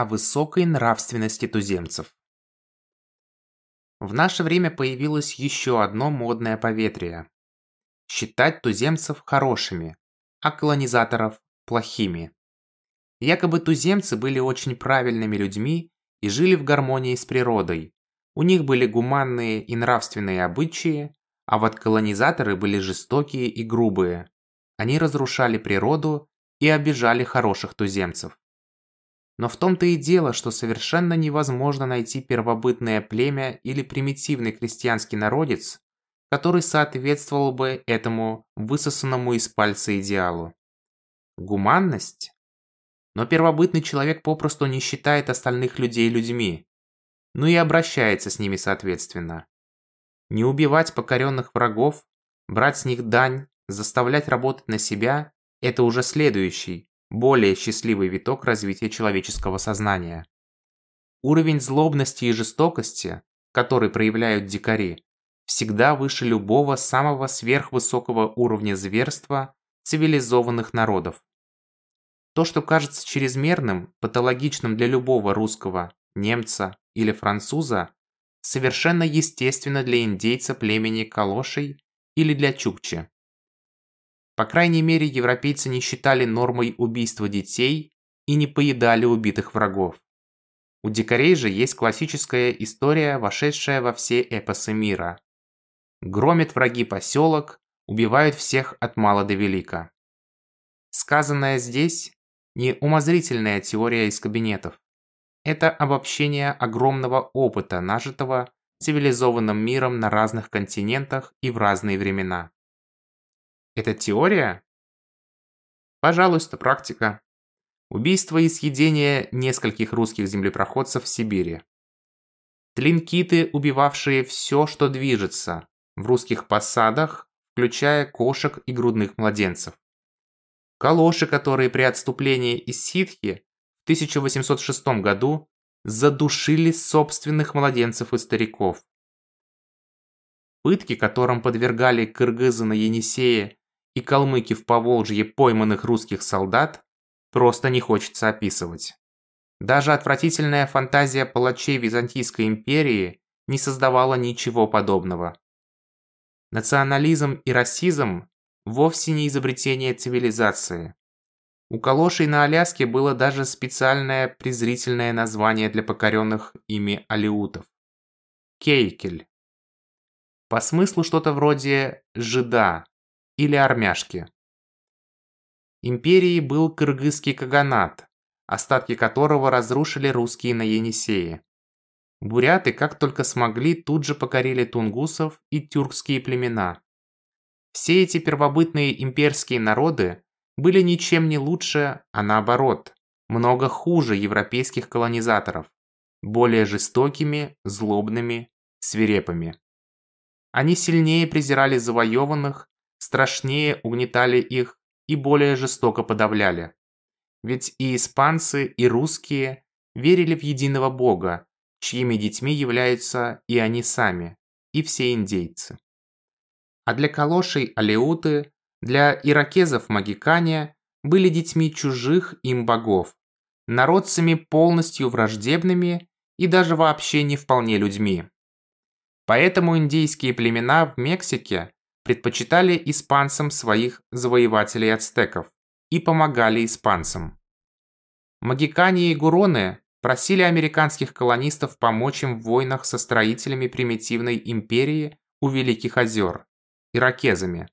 о высокой нравственности туземцев. В наше время появилось еще одно модное поветрие. Считать туземцев хорошими, а колонизаторов плохими. Якобы туземцы были очень правильными людьми и жили в гармонии с природой. У них были гуманные и нравственные обычаи, а вот колонизаторы были жестокие и грубые. Они разрушали природу и обижали хороших туземцев. Но в том-то и дело, что совершенно невозможно найти первобытное племя или примитивный крестьянский народец, который соответствовал бы этому высосанному из пальца идеалу. Гуманность? Но первобытный человек попросту не считает остальных людей людьми, ну и обращается с ними соответственно. Не убивать покоренных врагов, брать с них дань, заставлять работать на себя – это уже следующий, более счастливый виток развития человеческого сознания. Уровень злобности и жестокости, который проявляют дикари, всегда выше любого самого сверхвысокого уровня зверства цивилизованных народов. То, что кажется чрезмерным, патологичным для любого русского, немца или француза, совершенно естественно для индейца племени Калошей или для Чукчи. По крайней мере, европейцы не считали нормой убийства детей и не поедали убитых врагов. У дикарей же есть классическая история, вошедшая во все эпосы мира. Громят враги поселок, убивают всех от мала до велика. Сказанное здесь не умозрительная теория из кабинетов. Это обобщение огромного опыта, нажитого цивилизованным миром на разных континентах и в разные времена. Это теория? Пожалуйста, практика. Убийство и съедение нескольких русских землепроходцев в Сибири. Тлинкиты, убивавшие все, что движется, в русских посадах, включая кошек и грудных младенцев. Калоши, которые при отступлении из Ситхи в 1806 году задушили собственных младенцев и стариков. Пытки, которым подвергали кыргызы на Енисее и калмыки в Поволжье пойманных русских солдат просто не хочется описывать. Даже отвратительная фантазия палачей Византийской империи не создавала ничего подобного. Национализм и расизм вовсе не изобретение цивилизации. У калошей на Аляске было даже специальное презрительное название для покоренных ими алиутов – кейкель. По смыслу что-то вроде «жида», или армяшки. Империей был кыргызский каганат, остатки которого разрушили русские на Енисее. Буряты, как только смогли, тут же покорили тунгусов и тюркские племена. Все эти первобытные имперские народы были ничем не лучше, а наоборот, много хуже европейских колонизаторов, более жестокими, злобными, свирепыми. Они сильнее презирали завоеванных страшнее угнетали их и более жестоко подавляли. Ведь и испанцы, и русские верили в единого бога, чьими детьми являются и они сами, и все индейцы. А для калошей алеуты, для иракезов магикане были детьми чужих им богов, народцами полностью враждебными и даже вообще не вполне людьми. Поэтому индейские племена в Мексике предпочитали испанцам своих завоевателей ацтеков и помогали испанцам. Магикане и гуроны просили американских колонистов помочь им в войнах со строителями примитивной империи у Великих озер – иракезами.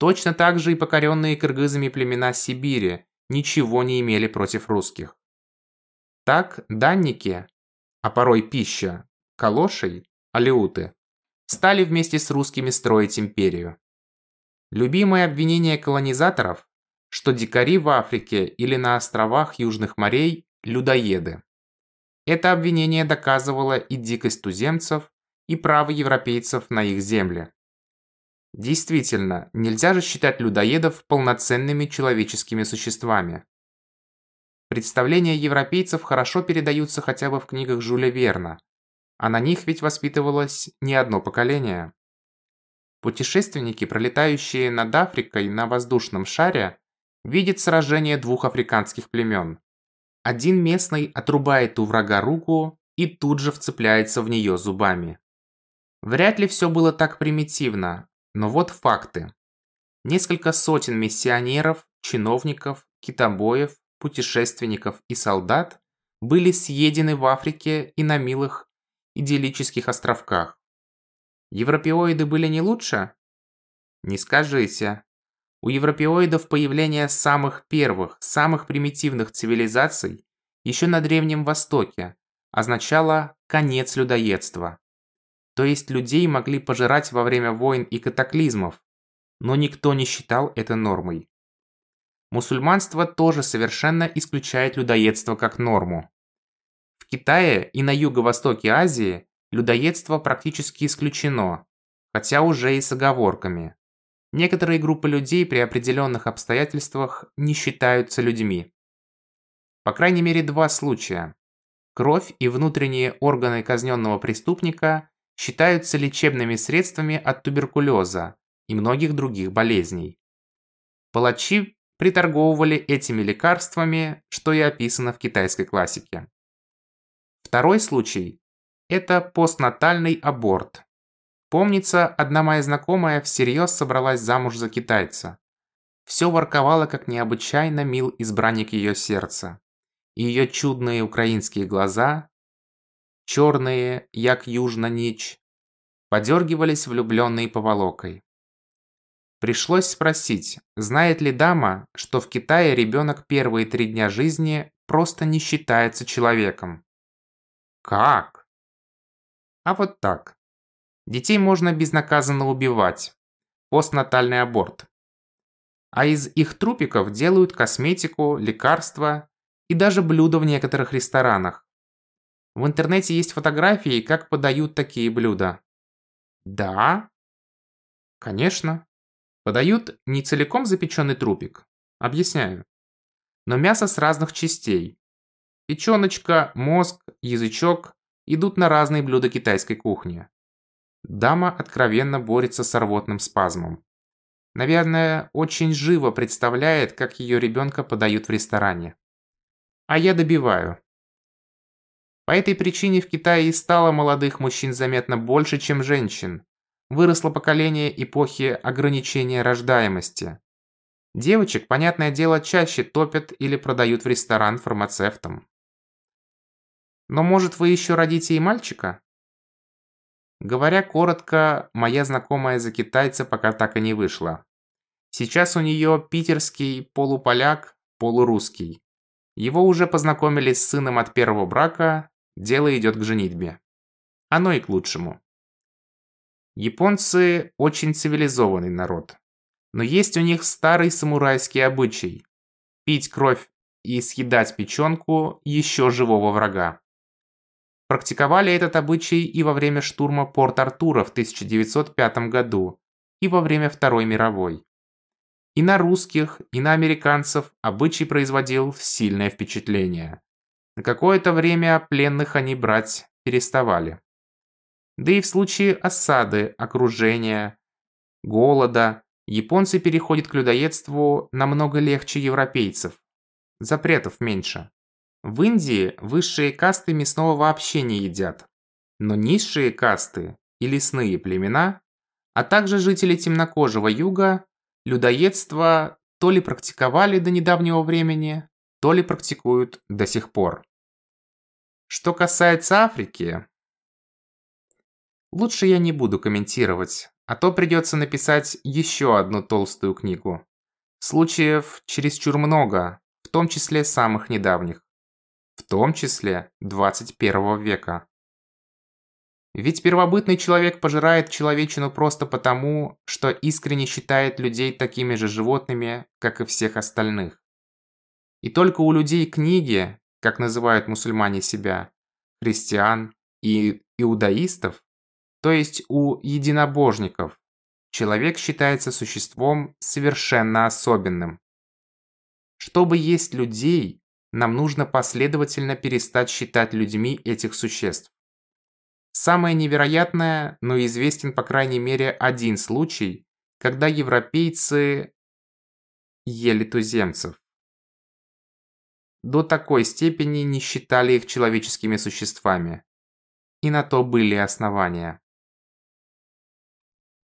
Точно так же и покоренные кыргызами племена Сибири ничего не имели против русских. Так данники, а порой пища, калошей, алеуты, стали вместе с русскими строить империю. Любимое обвинение колонизаторов, что дикари в Африке или на островах Южных морей – людоеды. Это обвинение доказывало и дикость туземцев, и право европейцев на их земли. Действительно, нельзя же считать людоедов полноценными человеческими существами. Представления европейцев хорошо передаются хотя бы в книгах Жюля Верна, а на них ведь воспитывалось не одно поколение. Путешественники, пролетающие над Африкой на воздушном шаре, видят сражение двух африканских племен. один местный отрубает у врага руку и тут же вцепляется в нее зубами. Вряд ли все было так примитивно, но вот факты. Несколько сотен миссионеров, чиновников, китобоев, путешественников и солдат были съедены в Африке и на милых идиллических островках. Европеоиды были не лучше? Не скажите. У европеоидов появление самых первых, самых примитивных цивилизаций еще на Древнем Востоке означало конец людоедства. То есть людей могли пожирать во время войн и катаклизмов, но никто не считал это нормой. Мусульманство тоже совершенно исключает людоедство как норму. Китае и на юго-востоке Азии людоедство практически исключено, хотя уже и с оговорками. Некоторые группы людей при определенных обстоятельствах не считаются людьми. По крайней мере два случая. Кровь и внутренние органы казненного преступника считаются лечебными средствами от туберкулеза и многих других болезней. Палачи приторговывали этими лекарствами, что и описано в китайской классике. Второй случай – это постнатальный аборт. Помнится, одна моя знакомая всерьез собралась замуж за китайца. Все ворковало, как необычайно мил избранник ее сердца. И ее чудные украинские глаза, черные, як южно нич, подергивались влюбленной поволокой. Пришлось спросить, знает ли дама, что в Китае ребенок первые три дня жизни просто не считается человеком. Как? А вот так. Детей можно безнаказанно убивать. Постнатальный аборт. А из их трупиков делают косметику, лекарства и даже блюда в некоторых ресторанах. В интернете есть фотографии, как подают такие блюда. Да? Конечно. Подают не целиком запеченный трупик. Объясняю. Но мясо с разных частей. Печеночка, мозг, язычок идут на разные блюда китайской кухни. Дама откровенно борется с рвотным спазмом. Наверное, очень живо представляет, как ее ребенка подают в ресторане. А я добиваю. По этой причине в Китае и стало молодых мужчин заметно больше, чем женщин выросло поколение эпохи ограничения рождаемости. Девочек, понятное дело, чаще топят или продают в ресторан фармацевтам. Но может вы еще родите и мальчика? Говоря коротко, моя знакомая за китайца пока так и не вышла. Сейчас у нее питерский полуполяк, полурусский. Его уже познакомили с сыном от первого брака, дело идет к женитьбе. Оно и к лучшему. Японцы очень цивилизованный народ. Но есть у них старый самурайский обычай – пить кровь и съедать печенку еще живого врага. Практиковали этот обычай и во время штурма Порт-Артура в 1905 году, и во время Второй мировой. И на русских, и на американцев обычай производил сильное впечатление. На какое-то время пленных они брать переставали. Да и в случае осады, окружения, голода, японцы переходят к людоедству намного легче европейцев. Запретов меньше. В Индии высшие касты мясного вообще не едят. Но низшие касты и лесные племена, а также жители темнокожего юга, людоедство то ли практиковали до недавнего времени, то ли практикуют до сих пор. Что касается Африки, Лучше я не буду комментировать, а то придется написать еще одну толстую книгу. Случаев чересчур много, в том числе самых недавних. Том числе 21 века. Ведь первобытный человек пожирает человечину просто потому, что искренне считает людей такими же животными, как и всех остальных. И только у людей книги, как называют мусульмане себя, христиан и иудаистов, то есть у единобожников, человек считается существом совершенно особенным. Чтобы есть людей, нам нужно последовательно перестать считать людьми этих существ. Самое невероятное, но известен по крайней мере один случай, когда европейцы ели туземцев. до такой степени не считали их человеческими существами. И на то были основания.